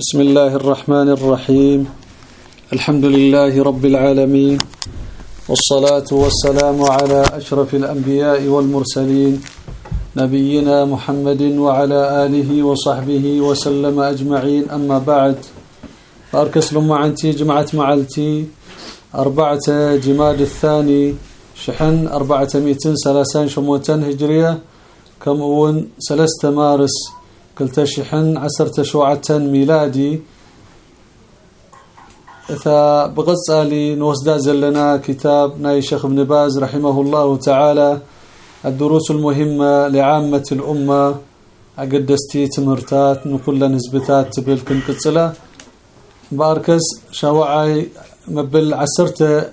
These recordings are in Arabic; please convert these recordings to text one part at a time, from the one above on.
بسم الله الرحمن الرحيم. الحمد لله رب العالمين. والصلاة والسلام على أشرف الأنبياء والمرسلين نبينا محمد وعلى آله وصحبه وسلم أجمعين. أما بعد فأركس لما عنتي جمعة معلتي أربعة جماد الثاني شحن أربعة مئتين سلاسان شموتان هجرية كم أون سلست مارس كلتا شحن عسرت شوعة ميلادي. إذا بغصالي نوسدا زلنا كتاب ناي شيخ ابن باز رحمه الله تعالى الدروس المهمة لعامة الأمة أقدستي تمرتات نقول نسبتات تبل كنقصله باركز شوعي مبل عسرت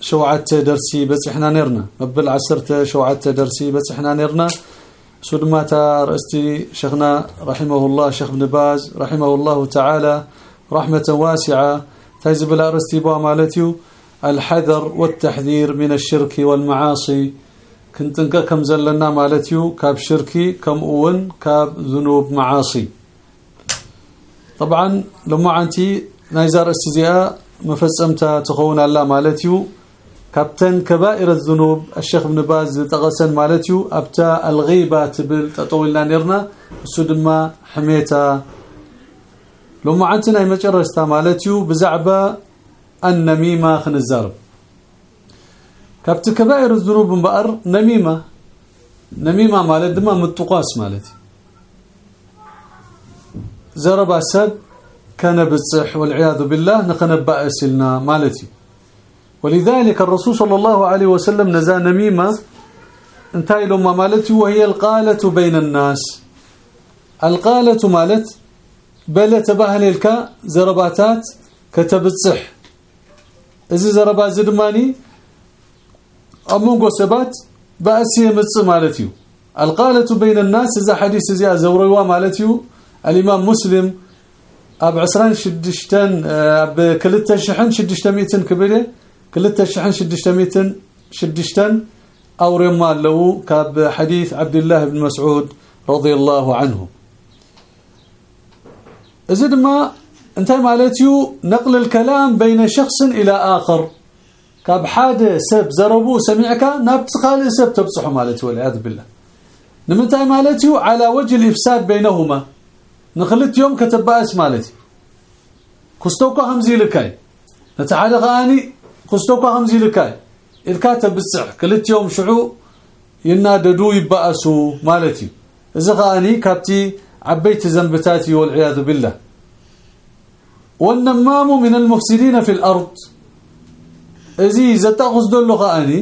شوعت درسي بس إحنا نرنا. مبل عسرت شوعت درسي بس إحنا نرنا. سدماتا رأستي شيخنا رحمه الله شيخ ابن باز رحمه الله تعالى رحمة واسعة تجب رأستي بوا مالتيو الحذر والتحذير من الشرك والمعاصي. كنت كم زلنا مالتيو كاب شركي كم أون كاب ذنوب معاصي. طبعا لما عنتي نايزار استزياء مفصمتا تخون الله مالتيو كابتن كبائر الذنوب الشيخ ابن باز تغسن مالتيو أبتا الغيبة تبل تطولنا نيرنا سدما حميتا لما عنتنا يمجرستا مالتيو بزعبه النميمه خنزرب كابت كبائر الذنوب بقر نميمه نميمه مالت دما متقاس مالتي زرب سب كان بتصح والعياذ بالله نخنبأ سلنا مالتي ولذلك الرسول صلى الله عليه وسلم نزا نميمة انتهي لما مالتي وهي القالة بين الناس. القالة مالت بل تباهل لك زرباتات كتبتصح اذا زربات زدماني امونغو سبات باسي مص مالتي القالة بين الناس اذا حديث زي زوروا مالتي الامام مسلم اب عسران شدشتن اب كلتا شحن شدشتميتن كبله كلتا شحن شدشتميتن شدشتن أو رما له كاب حديث عبد الله بن مسعود رضي الله عنه زد ما انت مالتيو نقل الكلام بين شخص إلى اخر كاب حاده سب زربو سمعك نابت خالي سب تبصح مالتي والعياذ بالله نمتى مالتيو على وجه الافساد بينهما نخلت يوم كتباس مالتي كستوكو همزي لكاي نتعالى غاني كستوكو همزي لكاي الكاتب بالصح كلت يوم شعو يناددو يبأسو مالتي اذا غاني كابتي عبيت ذنبتاتي والعياذ بالله والنمام من المفسدين في الأرض ازي زتاخذ دلو غاني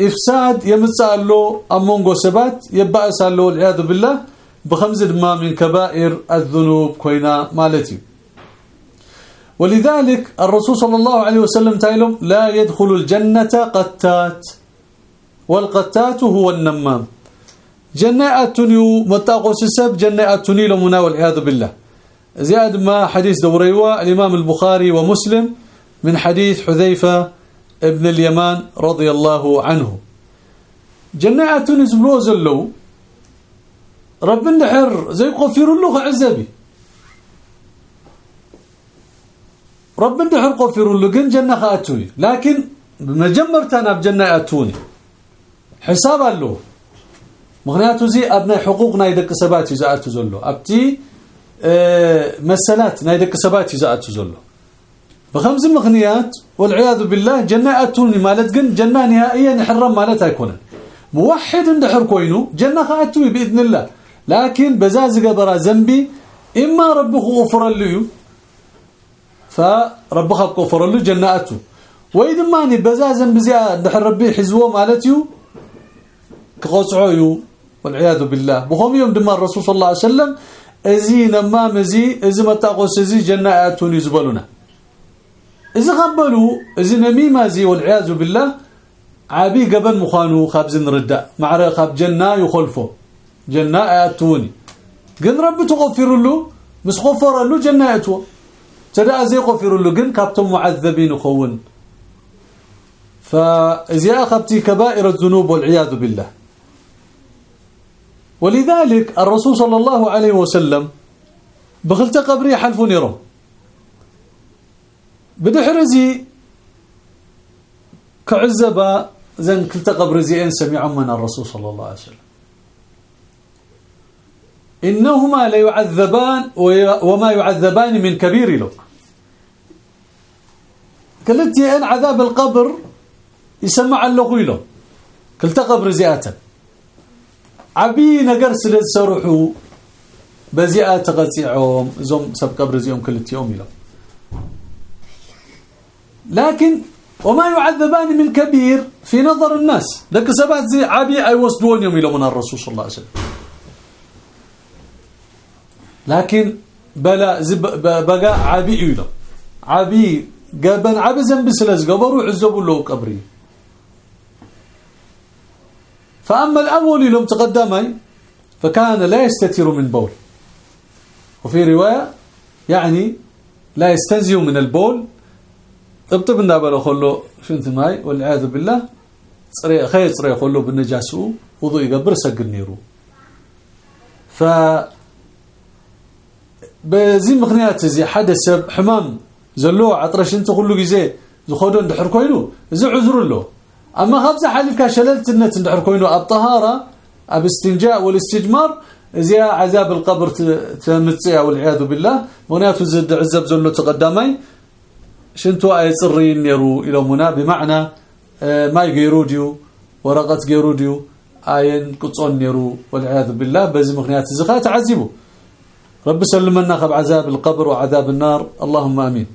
افساد يمصال له امونغو سبات يبأس له والعياذ بالله بخمس دما من كبائر الذنوب كوينا مالتي ولذلك الرسول صلى الله عليه وسلم تايلم لا يدخل الجنة قتات والقتات هو النمام. جناتني متاقوس السب جناتني لمنا والعياذ بالله. زياد ما حديث دوريوا الإمام البخاري ومسلم من حديث حذيفة ابن اليمان رضي الله عنه. جناتني زبلوز اللو رب النحر زي قفير له عزبي. رب النحر قفير له جن جنة خاتوي لكن بمجمرتنا بجنة اتوني. حساب له مغنياته زي ابناء حقوقنا يدق سبات يزاتو زلو. ابتي آه مسلات نايدق سبات يزاتو زلو. بخمس مغنيات والعياذ بالله جنة اتوني مالت جن جنة نهائيا يحرم مالتها يكون موحد اندحر كوينو جنة خاتوي بإذن الله. لكن بزاز قبر ذنبي إما ربك غفر له فربك غفر له جناته. واذا ماني بزاز ذنب زي دحر ربي حزوه مالتيو كقصعيو والعياذ بالله. بهم يوم دم الرسول صلى الله عليه وسلم ازي نما مزي ازي متاقوس ازي جناتون يزبلنا اذا قبلوا ازي نميمه زي والعياذ بالله. عابي قبل مخانو خابز نردا مع خاب جنة يخلفه. جنة اتوني قن رب تغفر له مش غفر له جنة اتو تدا زي غفر قن كابتم معذبين خون فازي اخذتي كبائر الذنوب والعياذ بالله ولذلك الرسول صلى الله عليه وسلم بخلت قبري حلفوا نيرو بدحرزي كعزبا زين كلت قبر زين سمعوا من الرسول صلى الله عليه وسلم إنهما لا يعذبان وما يعذبان من كبير له قلت أن عذاب القبر يسمع اللغوي له. كلت قبر زياتا. عبي نقر سلد سرحوا بزيات غسيعهم زم سب قبر زيهم كلت يوم له. لكن وما يعذبان من كبير في نظر الناس. ذاك سبعت زي عبي أي وصدون يوم من الرسول صلى الله عليه وسلم. لكن بلا زب بقى عبي يلا عبي قبل عبي زنب سلاز قبر وعزب له قبري. فأما الأول لهم تقدمي فكان لا يستتر من بول وفي رواية يعني لا يستنزي من البول. ابطب النابل وخلو شنت ماي والعياذ بالله صري خير صري خلو بالنجاسو وضوء قبر سق النيرو ف بزي مخنيات زي حدث سب حمام زلو عطرش انت كله غزي زخدو اندحر كوينو زي عذر له. أما خبز حليفك شللت النت اندحر كوينو الطهارة اب استنجاء والاستجمار زي عذاب القبر تمتصيا والعياذ بالله. وناتو زد عزب زلو تقدمي شنتو اي صرين نيرو إلى منا بمعنى ما يغيروديو ورقة غيروديو اين قصون نيرو والعياذ بالله. بزي مخنيات زخات عذبوا رب سلمنا خب عذاب القبر وعذاب النار. اللهم آمين.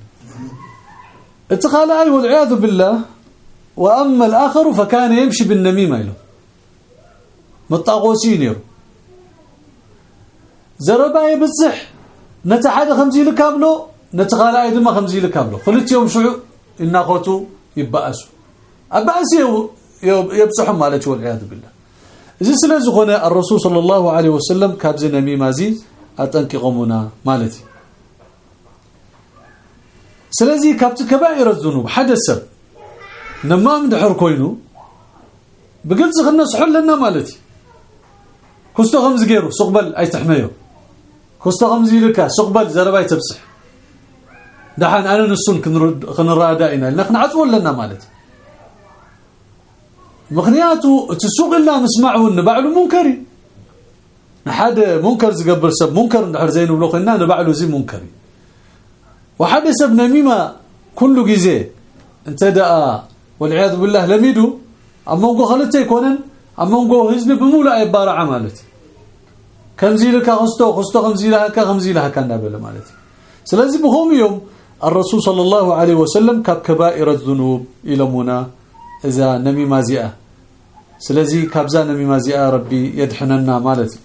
اتخال اي والعياذ بالله وأما الآخر فكان يمشي بالنميمة له مطاقوسين يرو. زربا يبصح نتحد خمسي لكابلو نتغالى أيضا ما خمزي لك ابلو قلت يوم شعو إنا خوتو يبأسوا أبأسوا يبصحوا مالك والعياذ بالله. إذا سلازخنا الرسول صلى الله عليه وسلم كابز نمي مازي أتنكقمنا مالتي سلازي كابت كبائر الذنوب. حدث. نما مدحر كوينو. بقلت خلنا صحول لنا مالتي كستو خمز غيرو سقبل أي تحميو. كستو خمزي لك سقبل زرباي تبصح. دحان أنا نسون كنرى دائنا. نحن عطوا لنا مالت مخنياتو تسوق لنا نسمعه نبعله منكري حد منكر زقبر سب منكر نحر زين ولو قلنا نبعله زي منكري وحد سب نميمة كل جزء انتدأ والعياذ بالله لميدو أما نقول خلته يكونن أما نقول حزب بمولا عباره عملت كم زي لك خستو خستو خمزي زي لها كم زي لها كان نابل مالتي. سلازم بهم يوم الرسول صلى الله عليه وسلم كاب كبائر الذنوب إلى منا إذا نمي مازئه سلازي كابزا نمي مازئه ربي يدحننا مالتي.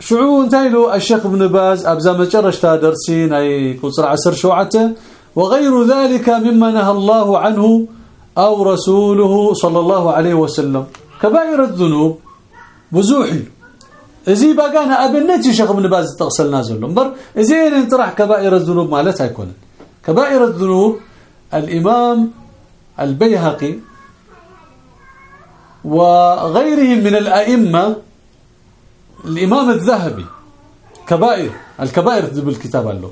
شعو انتايلو الشيخ ابن باز أبزا مجرشتا درسين اي كسر عسر شوعته. وغير ذلك مما نهى الله عنه أو رسوله صلى الله عليه وسلم. كبائر الذنوب بزوحي ازي بقانا ابنتي شيخ ابن باز تغسلنا زلهم بر ازين انطرح كبائر الذنوب مالتها يكون كبائر الذنوب الإمام البيهقي وغيره من الأئمة الإمام الذهبي كبائر الكبائر بالكتاب له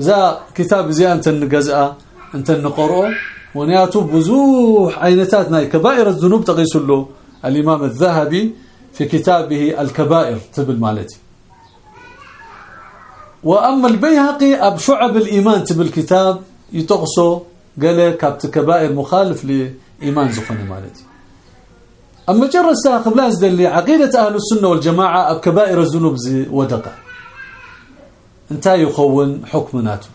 ذا كتاب زي أنت نقزأ أنت نقرأه ونياتو بزوح عينتاتنا كبائر الذنوب تقيس له الإمام الذهبي في كتابه الكبائر تبل مالتي وأما البيهقي أب شعب الإيمان تبل الكتاب يتقصو قال كابت كبائر مخالف لإيمان زخن مالتي أما جرى الساقب لازد اللي عقيدة أهل السنة والجماعة أب كبائر الذنوب ودقة. انتا يخون حكمناته.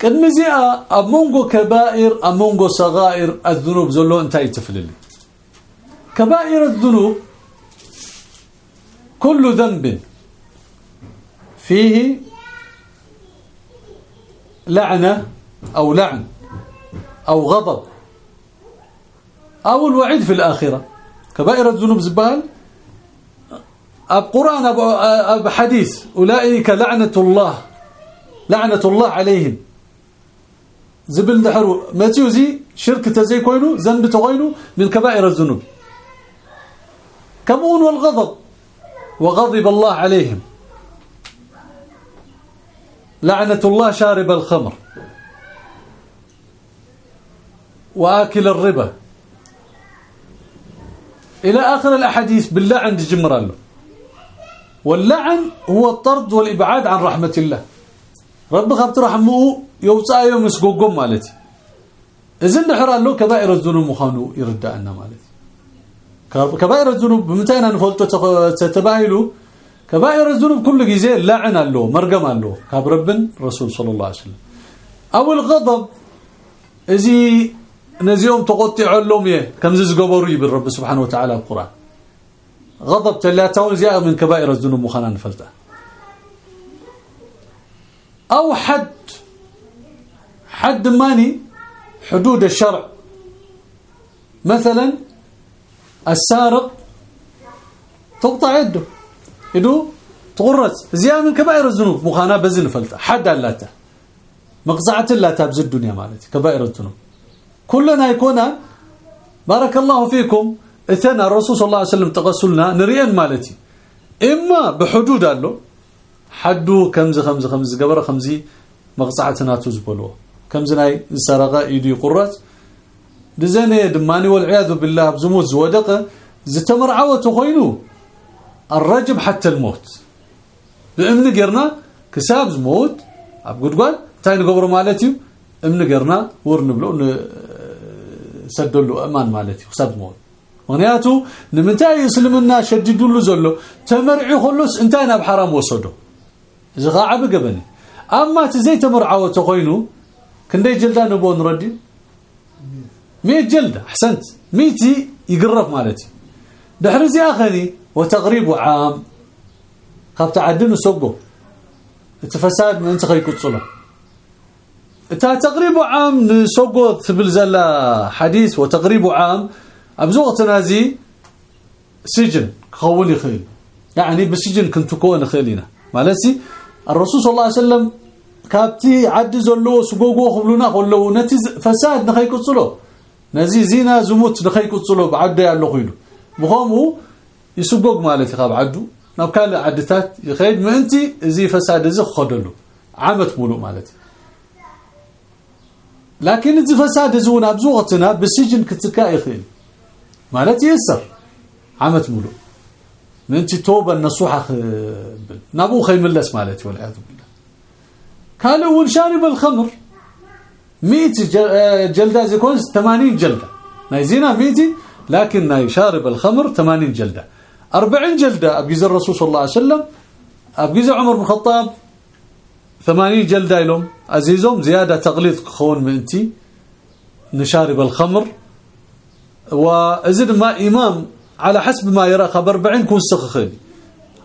قد زي أب مونغو كبائر أب مونغو صغائر الذنوب زلو انتا يتفللي. كبائر الذنوب كل ذنب فيه لعنة أو لعن أو غضب. أو الوعيد في الآخرة. كبائر الذنوب زبال. أب قرآن أب, أب حديث. أولئك لعنة الله. لعنة الله عليهم. زبل دحرو. ما تيوزي شرك تزي كوينو ذنب تغينو من كبائر الذنوب. كمون والغضب. وغضب الله عليهم. لعنة الله شارب الخمر. وآكل الربا. إلى آخر الأحاديث باللعن جمر له واللعن هو الطرد والإبعاد عن رحمة الله. رب خبت رحمه يوصى يوم يسقوقهم مالتي. إذن نحر له كبائر الذنوب مخانو يرد أن مالتي كبائر الذنوب بمتى نفلتو تتباهلوا كبائر الذنوب كل جزء لعن له مرقم له كاب رب رسول صلى الله عليه وسلم. أو الغضب. إذي نزيهم تقطع لهم يه كم زقبروا يبر رب سبحانه وتعالى القرآن غضب تلاتون زياء من كبائر الذنوب مخانا نفلته أو حد حد ماني حدود الشرع مثلا السارق تقطع يده يدو تغرز زياده من كبائر الذنوب مخانا بزن فلتا حد لاته مقزعه لاته بز الدنيا مالتي كبائر الذنوب كلنا يكون بارك الله فيكم. إثنى الرسول صلى الله عليه وسلم تغسلنا نريان مالتي. إما بحدود له حدو كمز خمز خمز قبر خمزي مقصعتنا تزبلوا كمز ناي سرقه يدي قرات. دزنه دماني والعياذ بالله بزموت زودقه زتمرعوه خوينو الرجب حتى الموت. بامن قرنا كساب زموت. اب قدقال تاي نقبر مالتي أمن قرنا سدلو أمان مالتي كساب موت مغنياتو نمنتاي يسلمنا شددوا زلو تمرعي خلص انتي ناب حرام وصدو اذا غاعب قبني اما تزي تمرعوه خوينو كندي جلدا نبو نردي 100 جلده احسنت ميتي يقرب مالتي دحرزي اخذي وتغريب عام خاف تعدل وسبه التفساد من انت خيكتصله تا تقريب عام نسوقو ثبل زلا حديث وتقريب عام. ابزوغ تنازي سجن خول يخيل يعني بسجن كنت كون خيلنا مالتي الرسول صلى الله عليه وسلم كابتي عد زلو سغوغو خبلنا خلو نتي فساد نخيكتصلو نزي زينا زموت نخيكتصلو بعد يالو خيلو. بخومو يسقوق مالتي خاب عدو. ناب كان عدتات يخيد انت زي فساد زي خدلو. عامت مولو مالتي. لكن زي فساد زونا بزوغتنا بالسجن كتكا يخيل مالتي يسر. عامت مولو. انت توبة النصوحه نابو خيم ملس مالتي والعياذ بالله. اول شارب الخمر 100 جلدة زي كون 80 جلدة. نايزينا 100 لكن ناي شارب الخمر 80 جلدة. 40 جلدة أبجيز الرسول صلى الله عليه وسلم. أبجيز عمر بن الخطاب. 80 جلده لهم عزيزهم زيادة تغليظ خون من انتي نشارب الخمر وازد ما إمام على حسب ما يرى خبر 40 كون سخخين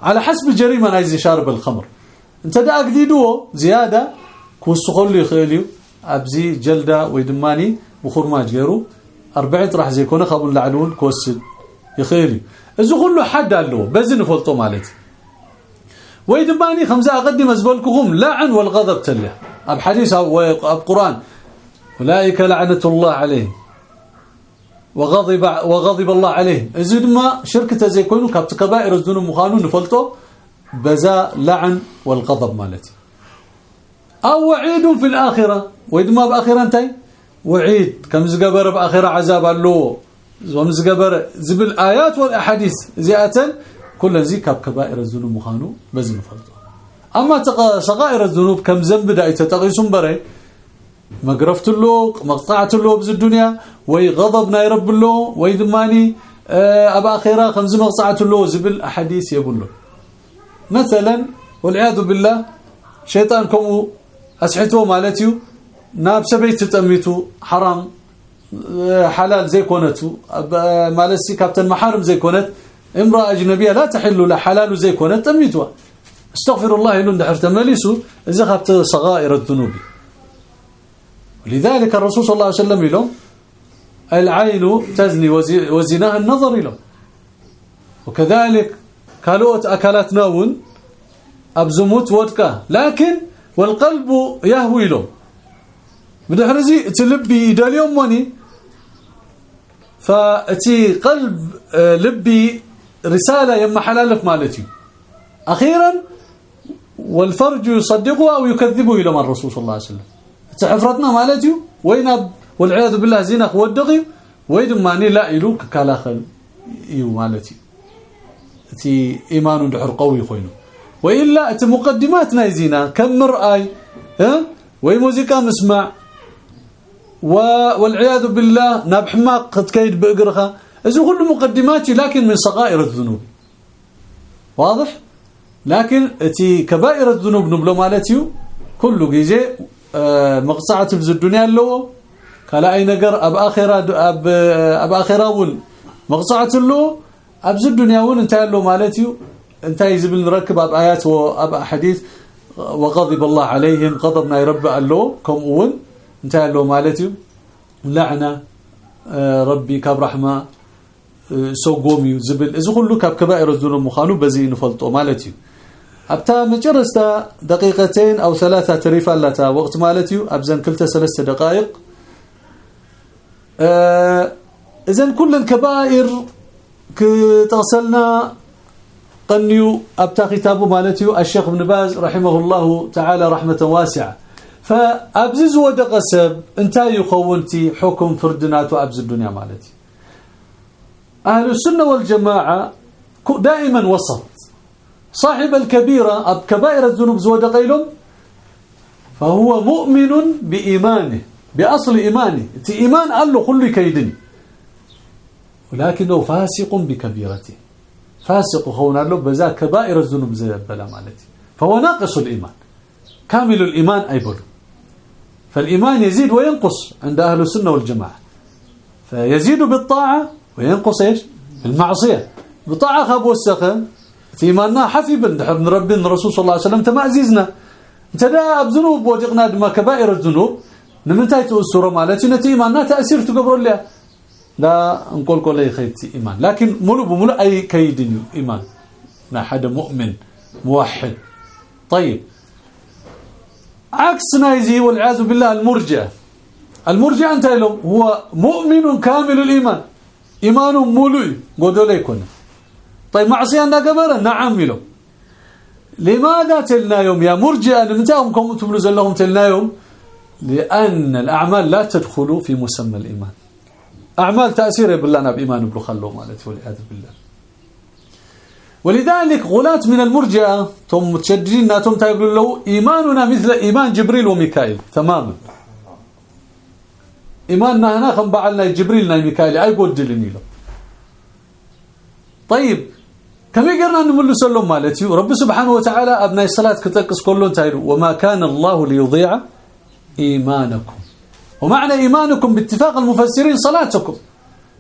على حسب الجريمه عايز يشارب الخمر انت دا اقديدو زيادة كون سخلي خيليو. أبزي جلدة ويدماني بخرماج غيرو 40 راح زي كونه خبل لعلون كوسد يخيلي إذا كله حد له بزن فلطو مالتي. ويدماني خمسة أقدم ازبلكم لعن والغضب تله. اب حديث اب قران أولئك لعنة الله عليهم. وغضب وغضب الله عليه اذا ما شركته زي كونوا كبت كبائر الذنوب مخانو نفلطو بزا لعن والغضب مالتي. أو وعيد في الآخرة. ويدما بآخرة أنتي؟ وعيد. كم زقبر بآخرة عذاب له ومزقبر زبل آيات والأحاديث. زيادة كل زي كب كبائر الذنوب مخانو بزن فلطو أما صغائر الذنوب كم ذنب دا يتقيسون بري. مغرفت له مقطعت له بز الدنيا وي غضبنا يرب له وي دماني أبا أخيرا خمس مقطعت له زبل أحاديث يبلو. مثلا والعياذ بالله شيطان كم اسحته مالتيو ناب سبيت تطميتو حرام حلال زي كونتو مالسي كابتن محارم زي كونت امرأة أجنبية لا تحل لا حلال زي كونت تميتوا استغفر الله لن دحرت مليسو إذا خبت صغائر الذنوب. لذلك الرسول صلى الله عليه وسلم له العين تزني وزناها النظر له وكذلك كالوت اكلات نون أبزموت ودكا. لكن والقلب يهوي له بدحرزي تلبي داليوم وني. فاتي قلب لبي رسالة يما حلالف مالتي. أخيرا والفرج يصدقه أو يكذبه إلى الرسول صلى الله عليه وسلم. تحفرتنا مالتي وين والعياذ بالله زينك ودغي ويد ماني لا إلو كالاخل إيو مالتي. تي إيمان دحر قوي خوينو. وإلا أت مقدماتنا يزينا كم مرأي ها؟ وي موسيقى مسمع؟ والعياذ بالله ناب حماق تكيد بأقرخة. إذا كل مقدماتي لكن من صغائر الذنوب. واضح؟ لكن تي كبائر الذنوب نبلو مالتيو كل جيجي آه، مقصعة في الدنيا اللو كلا أي نجر أب آخرة أب أب آخرة ول مقصعة اللو أب الدنيا ول انتهى اللو مالتيو. انتهى يزبل نركب أب آيات وأب أحاديث وغضب الله عليهم غضبنا يرب اللو كم أول انتهى اللو مالتيو. لعنة آه، ربي كاب رحمة سوغومي زبل. اذا كله كاب كبائر الذنوب مخانو بزي نفلطو مالتي ابتا مجرستا دقيقتين أو ثلاثة تريفا لتا وقت مالتي ابزن كلتا ثلاث دقائق. اذا كل الكبائر كتغسلنا قنيو ابتا كتابه مالتي الشيخ ابن باز رحمه الله تعالى رحمة واسعة. فابزز ودقسب انتا يخونتي حكم فردناتو ابز الدنيا مالتي أهل السنة والجماعة دائما وسط. صاحب الكبيرة كبائر الذنوب زود قيلهم فهو مؤمن بإيمانه بأصل إيمانه. إيمان قال له كل كيدني ولكنه فاسق بكبيرته. فاسق خونا له بذا كبائر الذنوب زي بلا مالتي. فهو ناقص الإيمان. كامل الإيمان أيبل فالإيمان يزيد وينقص عند أهل السنة والجماعة. فيزيد بالطاعة وينقص إيش؟ المعصية. بطاعة خاب وسخه في مالنا حفيبا من ربنا الرسول صلى الله عليه وسلم تما عزيزنا انت دا بذنوب وجقنا دما كبائر الذنوب. نمنتاي تؤسر مالتي نتي مالنا تأثير تقبر لها لا نقول كل خيتي إيمان. لكن ملو بملو أي كيد إيمان. لا حدا مؤمن موحد. طيب. عكس نايزي والعياذ بالله المرجع. المرجع أنت هو مؤمن كامل الإيمان. إيمان مولوي قدول يكون. طيب معصية نقبر نعم له لماذا تلنا يوم؟ يا مرجئة نمتاهم كم تبلز لهم تلنا يوم؟ لأن الأعمال لا تدخل في مسمى الإيمان. أعمال تأثير بالله بإيمان بلو خلوه مالتي والعياذ بالله. ولذلك غلاة من المرجئة ثم متشددين ناتهم تقولون له إيماننا مثل إيمان جبريل وميكائيل. تماما. إيماننا هنا جبريل نا ميكائيل أي قدلني له طيب كم يقرنا نملو سلم مالتي رب سبحانه وتعالى أبناء الصلاة كتقص كلهم تايرو وما كان الله ليضيع إيمانكم. ومعنى إيمانكم باتفاق المفسرين صلاتكم.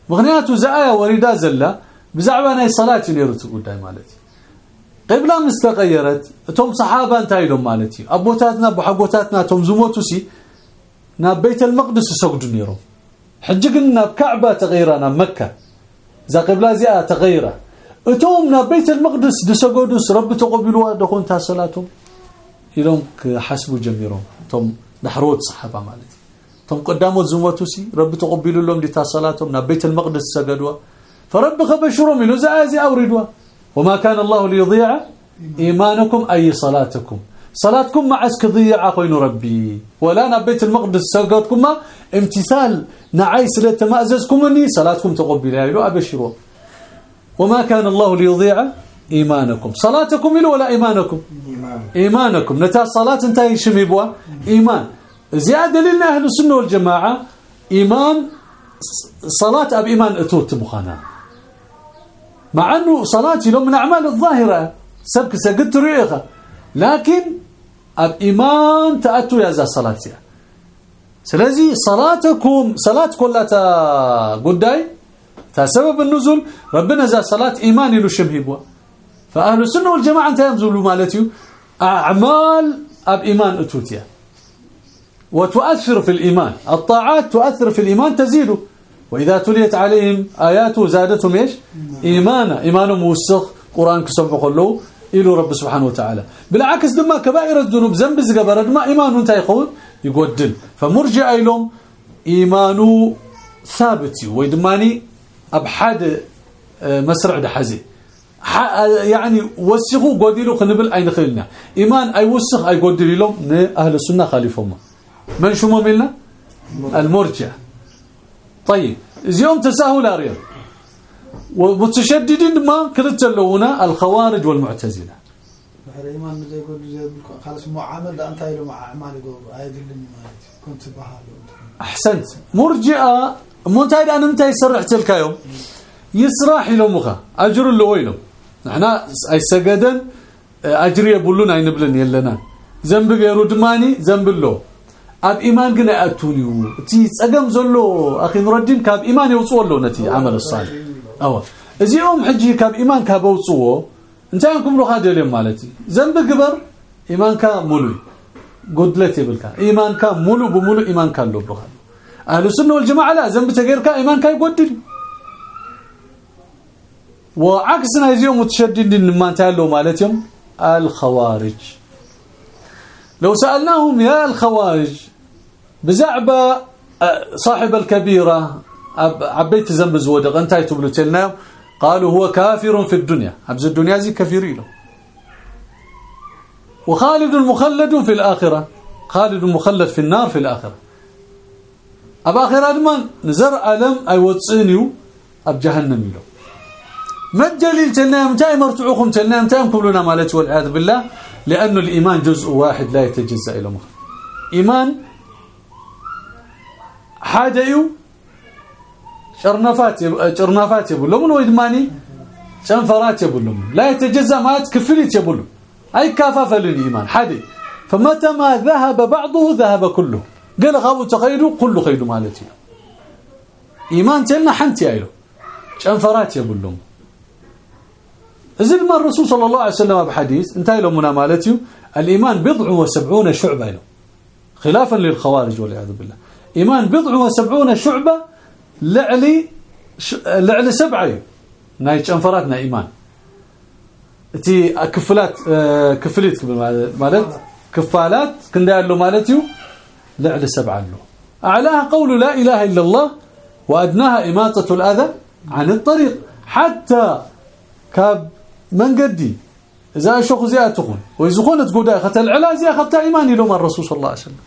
مغنيات زآية وريدا زلة بزعبنا الصلاة نيرتو قدام مالتي. قبلة مستغيرت توم صحابة انتايلهم مالتي. أبوتاتنا بحقوتاتنا توم زموتو سي ناب بيت المقدس سجد نيرو حجقنا بكعبة تغيرنا مكة. ذا قبلة زي تغيرة. أتوم ناب بيت المقدس دسجدوس رب تقبلوا دخون تا صلاتهم يلوم حسبوا جميرهم توم نحروت صحابة مالتي. توم قداموا زموتوسي رب تقبلوا لهم دي تا صلاتهم ناب بيت المقدس سجدوا. فرب خبشرهم له زازي أوردوا. وما كان الله ليضيع إيمانكم أي صلاتكم. صلاتكم مع اسكضيع اخوين ربي. ولا نبيت المقدس سجدتكم امتثال نعيس لتماززكم اني صلاتكم تقبلها له ابشروا وما كان الله ليضيع إيمانكم. صلاتكم له ولا إيمانكم؟ إيمان. إيمانكم. نتا صلاة انتهي شميبوا إيمان. زيادة لنا أهل السنة والجماعة إيمان صلاة أب إيمان أتوت مخانا مع أنه صلاتي لو من أعمال الظاهرة سبك سجدت ريخه لكن الإيمان تأتوا يا ذا صلاة سلازي صلاتكم صلاه كلها قداي. سبب النزول. ربنا ذا صلاة إيمان له شبهبوا فأهل السنة والجماعة انت ينزلوا مالتي أعمال اب ايمان اتوتيا وتؤثر في الإيمان. الطاعات تؤثر في الإيمان تزيد. وإذا تليت عليهم آياته زادتهم إيش؟ إيمانا. إيمانهم موسخ قرآن كسبح كله إلى رب سبحانه وتعالى بالعكس دما كبائر الذنوب ذنب زغبر دما ايمانه انت يقول يقدل فمرجع لهم ايمانه ثابت ويدماني ابحد آه، مسرع دحزي يعني وسخوا قديلو خنبل اين خلنا ايمان اي وسخ اي قديل لهم أهل السنة خالفهم من شو مملنا المرجع طيب اليوم تساهل اريد ومتشددين ما كلت لهنا الخوارج والمعتزلة. الايمان زي يقول خلاص ده أنت له مع اعمال يقول ايدلني مالتي كنت بحاله أحسنت. مرجئة مونتايد أنا متى يسرح تلك يوم. يسرح لهمخه أجر له ويلهم نحنا أي سجدن أجر يبلون اي نبلن يلنا. ذنب غيرو دماني ذنب له أب إيمان غنا اتونيو تي صقم زلو. أخي نور الدين كأب إيمان يوصو له نتي عمل الصالح. اوا ازيهم حجي كاب إيمان كاب وصو انت لو خاد اليوم مالتي. ذنب قبر إيمان كا مولو قدلت يبلكا إيمان كا مولو بمولو إيمان كان لو بخال أهل السنة والجماعة لا. ذنب تغيركا إيمان كا يقدل وعكسنا اليوم متشددين ما انتهوا مالتهم. الخوارج. لو سألناهم يا الخوارج بزعبة صاحب الكبيرة عبيت ذنب زودق انتهي تبلو تلنا قالوا هو كافر في الدنيا. حبز الدنيا زي كافرين وخالد مخلد في الآخرة. خالد مخلد في النار في الآخرة. أب آخر أدمان نزر ألم أي وتصينيو أب جهنم ما الدليل تلنا؟ متى مرتعوكم تلنا متى كلنا مالتي والعياذ بالله لأن الإيمان جزء واحد لا يتجزأ إلى مخ إيمان حاديو شرنفات شرنفات من ويدماني شنفرات يقول لا يتجزأ ما تكفلت يقول أي كافف للإيمان حادي فمتى ما ذهب بعضه ذهب كله قال غابوا تخيلوا كله خيلوا مالتي إيمان تلنا حنتي أيلو شنفرات يقول لهم إذن ما الرسول صلى الله عليه وسلم بحديث انتهى له منا مالتي الإيمان بضع وسبعون شعبة له خلافا للخوارج والعياذ بالله إيمان بضع وسبعون شعبة لعلي ش... لعلي سبعة. نايتش أنفراتنا إيمان. تي كفلات كفليت مالت؟ كفالات كندا له مالتي لعلي سبعة له أعلاها قول لا إله إلا الله وأدناها إماتة الأذى عن الطريق. حتى كاب من قدي إذا أشوخ زياتكم كنت قدا ختل العلا زي أخذت إيماني لهم الرسول صلى الله عليه وسلم.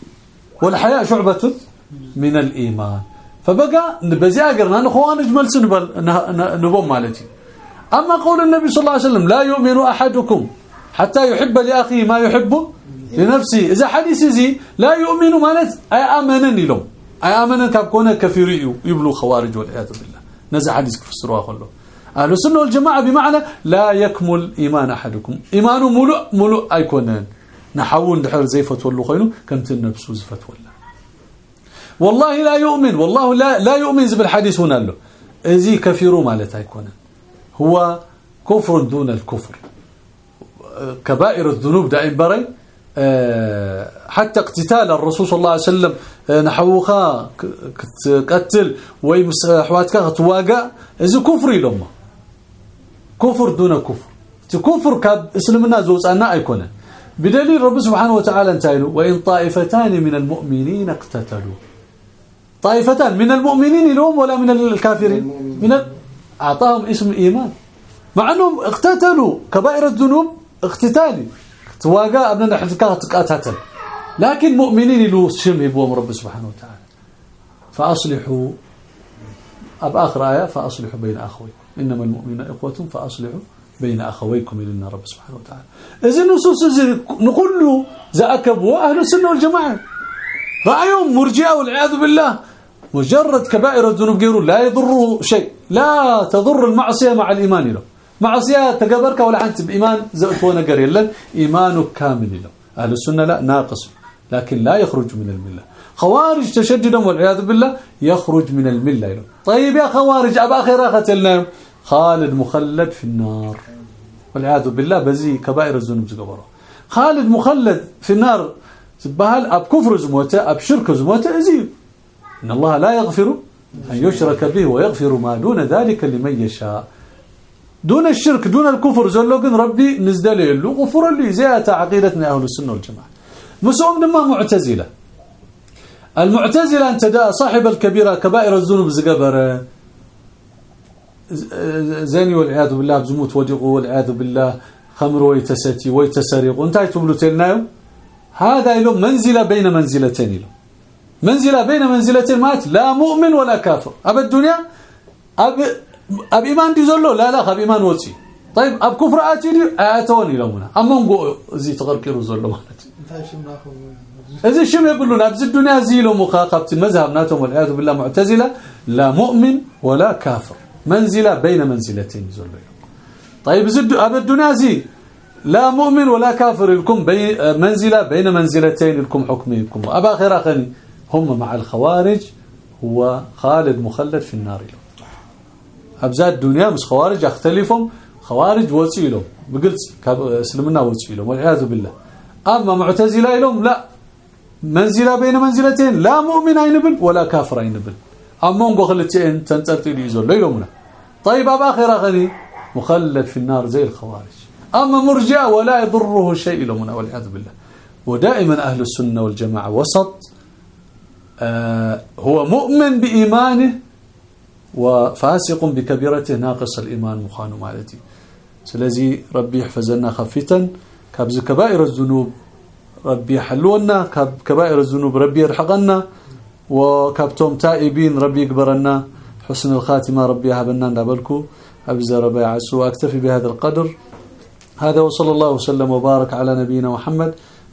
والحياء شعبة من الإيمان. فبقى بزي أقرنا نخوانج ملس نبوم مالتي. أما قول النبي صلى الله عليه وسلم لا يؤمن أحدكم حتى يحب لأخيه ما يحب لنفسه. إذا حديث زي لا يؤمن مالت أي آمنني لهم. أي آمنن كابكونا كفيري يبلو خوارج والعياذ بالله. نزع حديث كفسروها كله أهل السنة والجماعة بمعنى لا يكمل إيمان أحدكم. إيمانه ملؤ ملؤ أيكونن. نحول دحر زي فتولو خينو كمت النفس فتولا والله لا يؤمن والله لا لا يؤمن بالحديث هنا له. زي كفيرو مالت أيكونن هو كفر دون الكفر. كبائر الذنوب دائم بري. حتى اقتتال الرسول صلى الله عليه وسلم نحوخا قتل ويمسحواتك تواقع. اذا كفر لهم كفر دون كفر. كفر كاب اسلمنا زوصانا ايكونه بدليل رب سبحانه وتعالى انتايلو وإن طائفتان من المؤمنين اقتتلوا. طائفتان من المؤمنين لهم ولا من الكافرين؟ من أعطاهم اسم الإيمان. مع أنهم اقتتلوا كبائر الذنوب اقتتالي تواقع ابننا حتكا تقاتل لكن مؤمنين له شم يبوهم رب سبحانه وتعالى. فأصلحوا. أب آخر آية فأصلحوا بين أخويكم. إنما المؤمنون إخوة فأصلحوا بين أخويكم لنا رب سبحانه وتعالى. إذا نصوص نقول له زاكبوا أهل السنة والجماعة. رأيهم مرجئة والعياذ بالله. مجرد كبائر الذنوب غيره لا يضر شيء. لا تضر المعصية مع الإيمان له. معصية تقبرك ولا أنت بإيمان زقت ونقر يلا إيمانك كامل له. أهل السنة لا ناقص. لكن لا يخرج من الملة. خوارج تشددا والعياذ بالله يخرج من الملة له. طيب يا خوارج أبا اخر قتلنا خالد مخلد في النار. والعياذ بالله بزي كبائر الذنوب زقبرة. خالد مخلد في النار. سبهال أب كفر زموته أب شرك زموته ازي إن الله لا يغفر أن يشرك به ويغفر ما دون ذلك لمن يشاء. دون الشرك دون الكفر زلوقن ربي نزدل له غفر لي زيادة عقيدتنا أهل السنة والجماعة. مسوم لما معتزلة. المعتزلة أنت دا صاحب الكبيرة كبائر الذنوب زقبره زاني والعياذ بالله بزموت ودقوا والعياذ بالله خمر ويتساتي ويتسرق تبلو تلنايو هذا له منزلة بين منزلتين له منزلة بين منزلتين مات لا مؤمن ولا كافر. أب الدنيا؟ أب أب إيمان دي زلو؟ لا لا أب إيمان وتي طيب أب كفر آتي دي؟ آتوني لهنا أما نقول زي تغركيرو زلو مالت. إذا شم يقولون؟ أبز الدنيا زي له مخاقبة المذهب ناتهم والعياذ بالله معتزلة. لا مؤمن ولا كافر. منزلة بين منزلتين زلو. طيب زد أب الدنيا زي. لا مؤمن ولا كافر لكم بي منزلة بين منزلتين لكم حكمكم أبا آخر أخني هم مع الخوارج هو خالد مخلد في النار له أبزاد الدنيا مش خوارج أختلفهم. خوارج وصيلهم بقلت اسلمنا وصيلهم والعياذ بالله. أما معتزلة لهم لا. منزلة بين منزلتين لا مؤمن بل ولا كافر بل أما نقول خلتين تنترتي يزول ليلومنا طيب أبا آخر أخني مخلد في النار زي الخوارج. أما مرجع ولا يضره شيء لهم والعياذ بالله. ودائما أهل السنة والجماعة وسط هو مؤمن بإيمانه وفاسق بكبيرته ناقص الإيمان مخان مالتي. سلازي ربي يحفظنا خفيتا. كابز كبائر الذنوب ربي يحلونا كبائر الذنوب ربي يرحقنا وكابتم تائبين ربي يكبرنا. حسن الخاتمة ربي يهبنا نبلكو أبزر بيعسو أكتفي بهذا القدر. هذا وصلى الله وسلم وبارك على نبينا محمد.